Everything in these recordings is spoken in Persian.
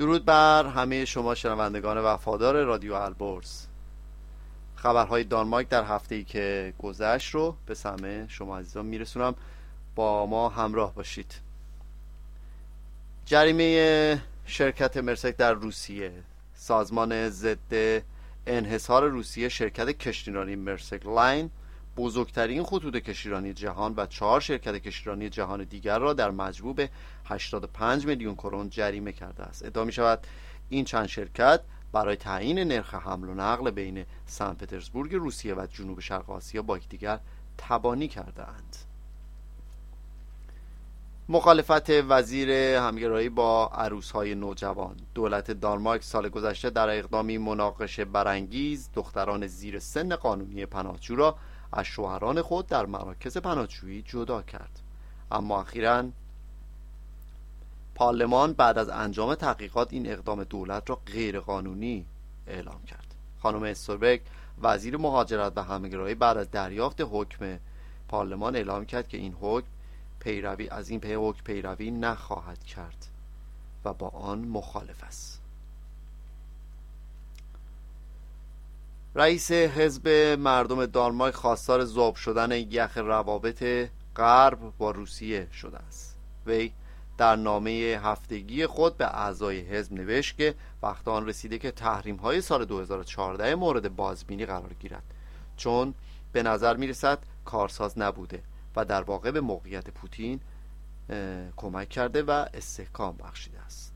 درود بر همه شما شنوندگان وفادار رادیو البرز. خبرهای دانمارک در هفته ای که گذشت رو به سمع شما عزیزان میرسونم. با ما همراه باشید. جریمه شرکت مرسک در روسیه. سازمان ضد انحصار روسیه شرکت کشتیرانی مرسک لاین بزرگترین خطوط کشتیرانی جهان و چهار شرکت کشتیرانی جهان دیگر را در مجموع 85 میلیون کرون جریمه کرده است. ادعا می شود این چند شرکت برای تعیین نرخ حمل و نقل بین سن پترزبورگ روسیه و جنوب شرق آسیا با یکدیگر تبانی کرده اند. مخالفت وزیر همگرایی با عروسهای نوجوان. دولت دانمارک سال گذشته در اقدامی مناقشه برانگیز دختران زیر سن قانونی پناهجو را از شوهران خود در مراکز پناهجویی جدا کرد. اما اخیرا پارلمان بعد از انجام تحقیقات این اقدام دولت را غیرقانونی اعلام کرد. خانم استوربک وزیر مهاجرت و همگرایی بعد از دریافت حکم پارلمان اعلام کرد که این حکم پیروی از این حکم پیروی نخواهد کرد و با آن مخالف است. رئیس حزب مردم دانمارک خواستار ذوب شدن یخ روابط غرب با روسیه شده است. وی در نامه هفتگی خود به اعضای حزب نوشت که وقت آن رسیده که تحریم های سال 2014 مورد بازبینی قرار گیرد. چون به نظر می رسد کارساز نبوده و در واقع به موقعیت پوتین کمک کرده و استحکام بخشیده است.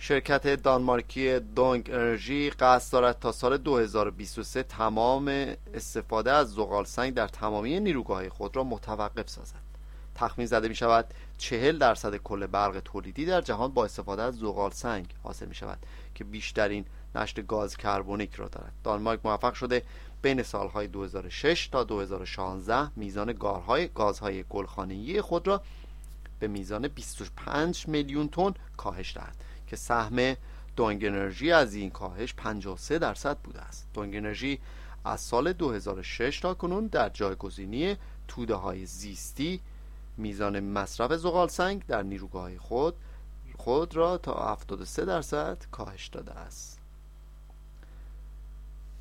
شرکت دانمارکی دونگ انرژی قصد دارد تا سال 2023 تمام استفاده از زغال سنگ در تمامی نیروگاه خود را متوقف سازد. تخمین زده می شود چهل درصد کل برق تولیدی در جهان با استفاده از زغال سنگ حاصل می شود که بیشترین نشت گاز کربونیک را دارد. دانمارک موفق شده بین سالهای 2006 تا 2016 میزان گارهای گازهای گلخانه‌ای خود را به میزان 25 میلیون تن کاهش دهد. که سهم دونگ انرژی از این کاهش 53 درصد بوده است. دونگ انرژی از سال 2006 تا کنون در جایگزینی توده های زیستی میزان مصرف زغال سنگ در نیروگاه خود خود را تا 73 درصد کاهش داده است.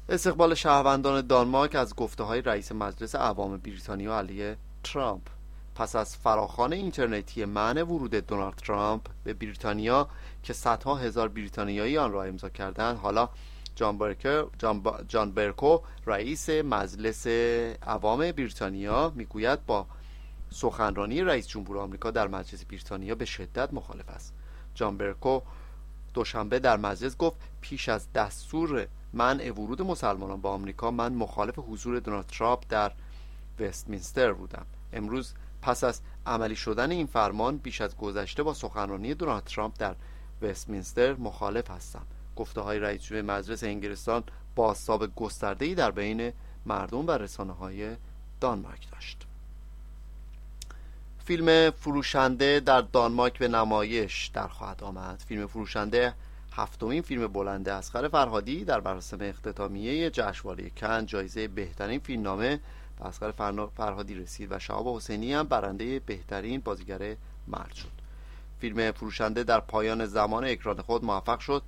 استقبال شهروندان دانمارک از گفته های رئیس مجلس عوام بریتانیا علیه ترامپ. پس از فراخان اینترنتی معنی ورود دونالد ترامپ به بریتانیا که صدها هزار بریتانیایی آن را امضا کردند حالا جان, جان, جان برکو رئیس مجلس عوام بریتانیا می‌گوید با سخنرانی رئیس جمهور آمریکا در مجلس بریتانیا به شدت مخالف است. جان برکو دوشنبه در مجلس گفت پیش از دستور منع ورود مسلمانان با آمریکا من مخالف حضور دونالد ترامپ در وستمینستر بودم. امروز پس از عملی شدن این فرمان بیش از گذشته با سخنرانی دونالد ترامپ در وستمینستر مخالف هستم. گفته های رئیس جمهور مجلس انگلستان بازتاب گسترده ای در بین مردم و رسانه های دانمارک داشت. فیلم فروشنده در دانمارک به نمایش در خواهد آمد. فیلم فروشنده هفتمین فیلم بلنده اسخر فرهادی در مراسم اختتامیه جشنواره کن جایزه بهترین فیلمنامه به اسخر فرهادی رسید و شهاب حسینی هم برنده بهترین بازیگر مرد شد. فیلم فروشنده در پایان زمان اکران خود موفق شد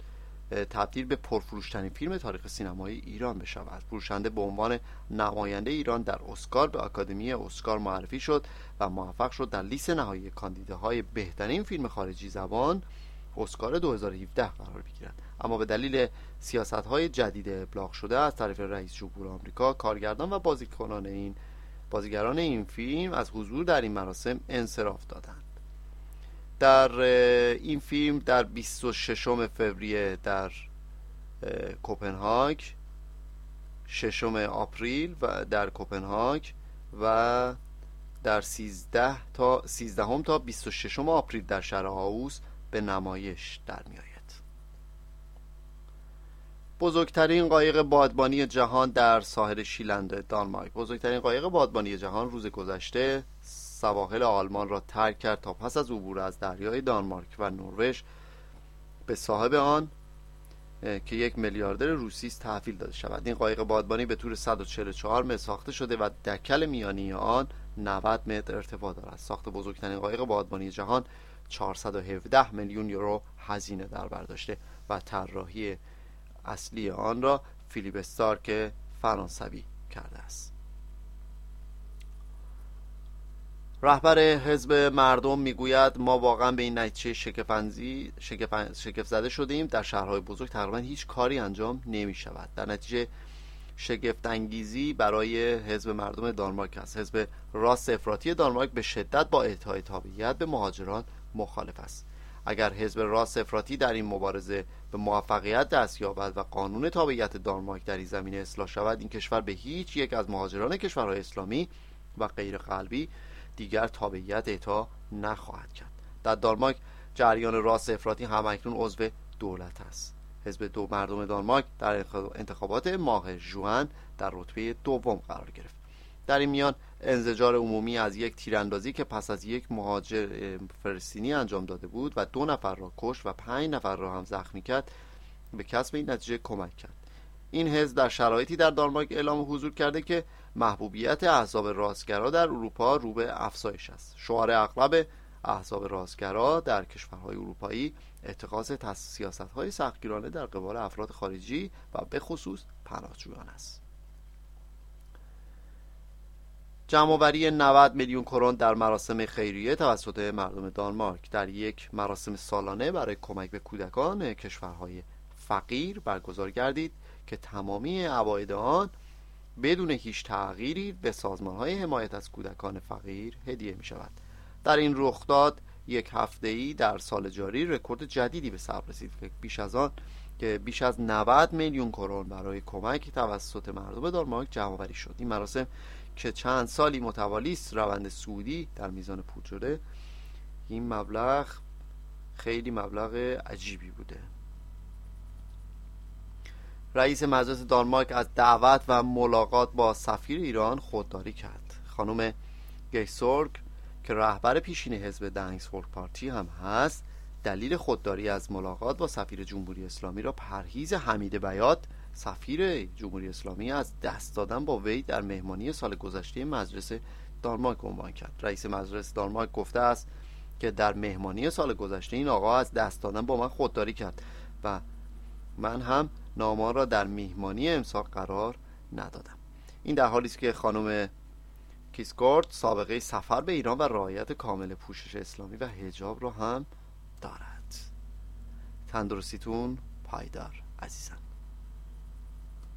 تبدیل به پرفروشترین فیلم تاریخ سینمایی ایران بشود. فروشنده به عنوان نماینده ایران در اسکار به آکادمی اسکار معرفی شد و موفق شد در لیست نهایی کاندیداهای بهترین فیلم خارجی زبان اسکار 2017 قرار بگیرد اما به دلیل سیاست های جدید ابلاغ شده از طرف رئیس جمهور آمریکا کارگردان و بازیکنان این بازیگران این فیلم از حضور در این مراسم انصراف دادند. در این فیلم در 26 فوریه در کوپنهاگ ششم آپریل و در کوپنهاگ و در 13 تا 13 تا 26 آپریل در شهر هاوس به نمایش در می آید. بزرگترین قایق بادبانی جهان در ساحل شیلند دانمارک. بزرگترین قایق بادبانی جهان روز گذشته سواحل آلمان را ترک کرد تا پس از عبور از دریای دانمارک و نروژ به صاحب آن که یک میلیاردر روسی است تحویل داده شود. این قایق بادبانی به طور 144 متر ساخته شده و دکل میانی آن 90 متر ارتفاع دارد. ساخت بزرگترین قایق بادبانی جهان 417 میلیون یورو هزینه در برداشته و طراحی اصلی آن را فیلیپ استارک فرانسوی کرده است. رهبر حزب مردم می‌گوید ما واقعا به این نتیجه شکفنزی شکف زده شدیم در شهرهای بزرگ تقریبا هیچ کاری انجام نمی شود در نتیجه شگفت انگیزی برای حزب مردم دانمارک است. حزب راست افراطی دانمارک به شدت با اعطای تابعیت به مهاجران مخالف است. اگر حزب راست افراطی در این مبارزه به موفقیت دست یابد و قانون تابعیت دانمارک در این زمینه اصلاح شود این کشور به هیچ یک از مهاجران کشورهای اسلامی و غیر قلبی دیگر تابعیت اعطا نخواهد کرد. در دانمارک جریان راست افراطی همکنون عضو دولت است. حزب دو مردم دانمارک در انتخابات ماه جوان در رتبه دوم قرار گرفت. در این میان انزجار عمومی از یک تیراندازی که پس از یک مهاجر فلسطینی انجام داده بود و دو نفر را کش و پنج نفر را هم زخمی کرد به کسب این نتیجه کمک کرد. این حزب در شرایطی در دانمارک اعلام حضور کرده که محبوبیت احزاب راستگرا در اروپا رو به افزایش است. شعار اغلب احزاب راستگرا در کشورهای اروپایی اتخاذ سیاست های سختگیرانه در قبال افراد خارجی و به خصوص پناهجویان است. جمعآوری 90 میلیون کرون در مراسم خیریه توسط مردم دانمارک در یک مراسم سالانه برای کمک به کودکان کشورهای فقیر برگزار گردید که تمامی عواید آن بدون هیچ تغییری به سازمان های حمایت از کودکان فقیر هدیه می شود در این رخداد یک هفته ای در سال جاری رکورد جدیدی به ثبت رسید بیش از آن که بیش از 90 میلیون کرون برای کمک توسط مردم جمع شد. این مراسم که چند سالی متوالی است روند سعودی در میزان پول شده. این مبلغ خیلی مبلغ عجیبی بوده. رئیس مجلس دانمارک از دعوت و ملاقات با سفیر ایران خودداری کرد. خانم گیسورگ که رهبر پیشین حزب دنگسفورد پارتی هم هست دلیل خودداری از ملاقات با سفیر جمهوری اسلامی را پرهیز حمید بیات سفیر جمهوری اسلامی از دست دادن با وی در مهمانی سال گذشته مجلس دانمارک عنوان کرد. رئیس مجلس دانمارک گفته است که در مهمانی سال گذشته این آقا از دست دادن با من خودداری کرد و من هم نامان را در میهمانی امسال قرار ندادم. این در حالی است که خانم کیسکورت سابقه سفر به ایران و رعایت کامل پوشش اسلامی و هجاب را هم دارد. تندرستیتون پایدار عزیزان